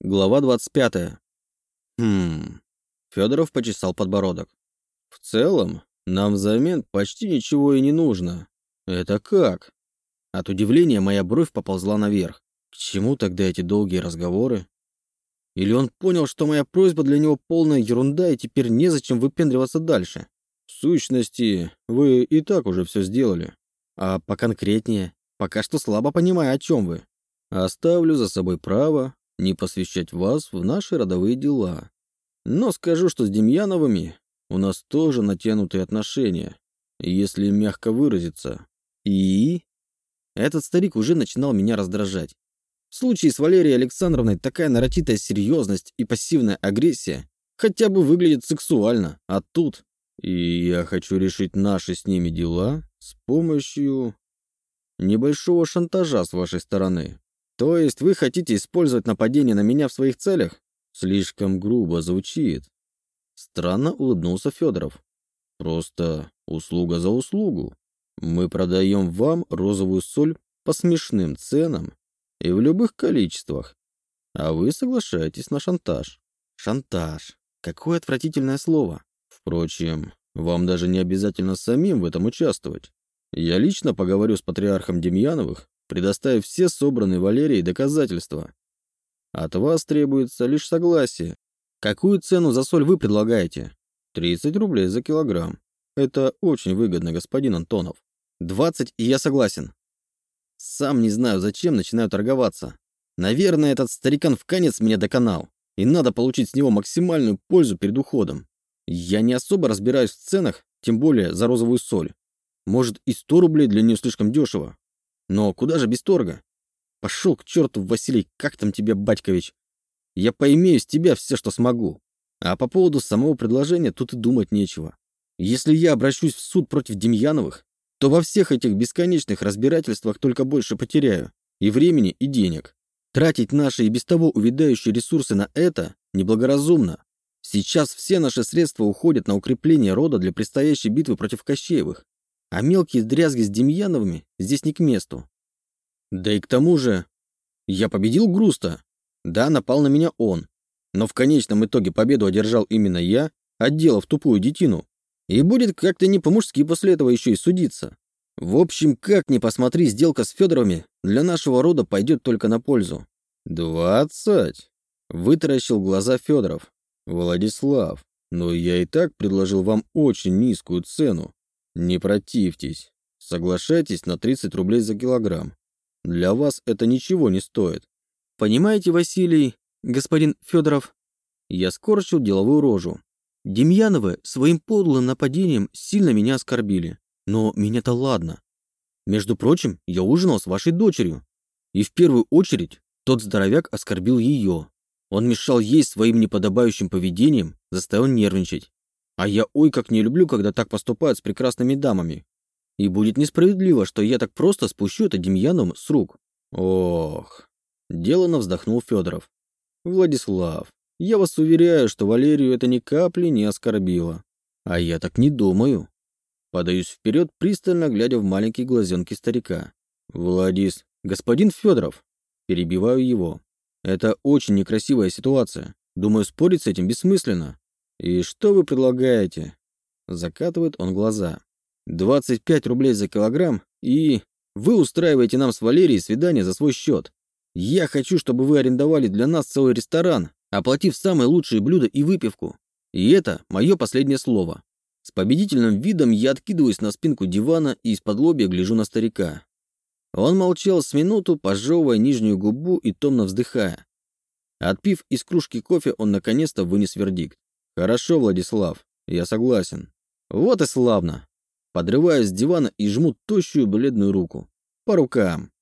Глава 25. Хм. Федоров почесал подбородок. В целом, нам взамен почти ничего и не нужно. Это как? От удивления моя бровь поползла наверх. К чему тогда эти долгие разговоры? Или он понял, что моя просьба для него полная ерунда, и теперь незачем выпендриваться дальше? В сущности, вы и так уже все сделали. А поконкретнее, пока что слабо понимаю, о чем вы. Оставлю за собой право не посвящать вас в наши родовые дела. Но скажу, что с Демьяновыми у нас тоже натянутые отношения, если мягко выразиться. И... Этот старик уже начинал меня раздражать. В случае с Валерией Александровной такая нарочитая серьезность и пассивная агрессия хотя бы выглядит сексуально, а тут... И я хочу решить наши с ними дела с помощью небольшого шантажа с вашей стороны. То есть вы хотите использовать нападение на меня в своих целях? Слишком грубо звучит. Странно улыбнулся Федоров. Просто услуга за услугу. Мы продаем вам розовую соль по смешным ценам и в любых количествах. А вы соглашаетесь на шантаж. Шантаж. Какое отвратительное слово. Впрочем, вам даже не обязательно самим в этом участвовать. Я лично поговорю с патриархом Демьяновых предоставив все собранные Валерией доказательства. От вас требуется лишь согласие. Какую цену за соль вы предлагаете? 30 рублей за килограмм. Это очень выгодно, господин Антонов. 20, и я согласен. Сам не знаю, зачем начинаю торговаться. Наверное, этот старикан в конец меня доконал, и надо получить с него максимальную пользу перед уходом. Я не особо разбираюсь в ценах, тем более за розовую соль. Может, и 100 рублей для нее слишком дешево. Но куда же без торга? Пошел к черту, Василий, как там тебе, Батькович? Я поимею с тебя все, что смогу. А по поводу самого предложения тут и думать нечего. Если я обращусь в суд против Демьяновых, то во всех этих бесконечных разбирательствах только больше потеряю. И времени, и денег. Тратить наши и без того увядающие ресурсы на это неблагоразумно. Сейчас все наши средства уходят на укрепление рода для предстоящей битвы против Кощеевых. А мелкие дрязги с Демьяновыми здесь не к месту. Да и к тому же, я победил Груста. Да, напал на меня он. Но в конечном итоге победу одержал именно я, отделав тупую детину. И будет как-то не по-мужски после этого еще и судиться. В общем, как ни посмотри, сделка с Федоровыми для нашего рода пойдет только на пользу. «Двадцать?» — вытаращил глаза Федоров. «Владислав, но я и так предложил вам очень низкую цену. Не противьтесь. Соглашайтесь на 30 рублей за килограмм. Для вас это ничего не стоит. Понимаете, Василий, господин Федоров? Я скорчил деловую рожу. Демьяновы своим подлым нападением сильно меня оскорбили. Но меня-то ладно. Между прочим, я ужинал с вашей дочерью. И в первую очередь тот здоровяк оскорбил ее. Он мешал ей своим неподобающим поведением, заставил нервничать. А я ой как не люблю, когда так поступают с прекрасными дамами. И будет несправедливо, что я так просто спущу это Демьяном с рук. Ох. Делано вздохнул Федоров. Владислав, я вас уверяю, что Валерию это ни капли не оскорбило. А я так не думаю. Подаюсь вперед, пристально глядя в маленькие глазенки старика. Владис, господин Федоров. Перебиваю его. Это очень некрасивая ситуация. Думаю, спорить с этим бессмысленно. «И что вы предлагаете?» Закатывает он глаза. «25 рублей за килограмм, и вы устраиваете нам с Валерией свидание за свой счет. Я хочу, чтобы вы арендовали для нас целый ресторан, оплатив самые лучшие блюда и выпивку. И это мое последнее слово». С победительным видом я откидываюсь на спинку дивана и из-под лобья гляжу на старика. Он молчал с минуту, пожевывая нижнюю губу и томно вздыхая. Отпив из кружки кофе, он наконец-то вынес вердикт. Хорошо, Владислав, я согласен. Вот и славно. Подрываюсь с дивана и жму тощую бледную руку. По рукам.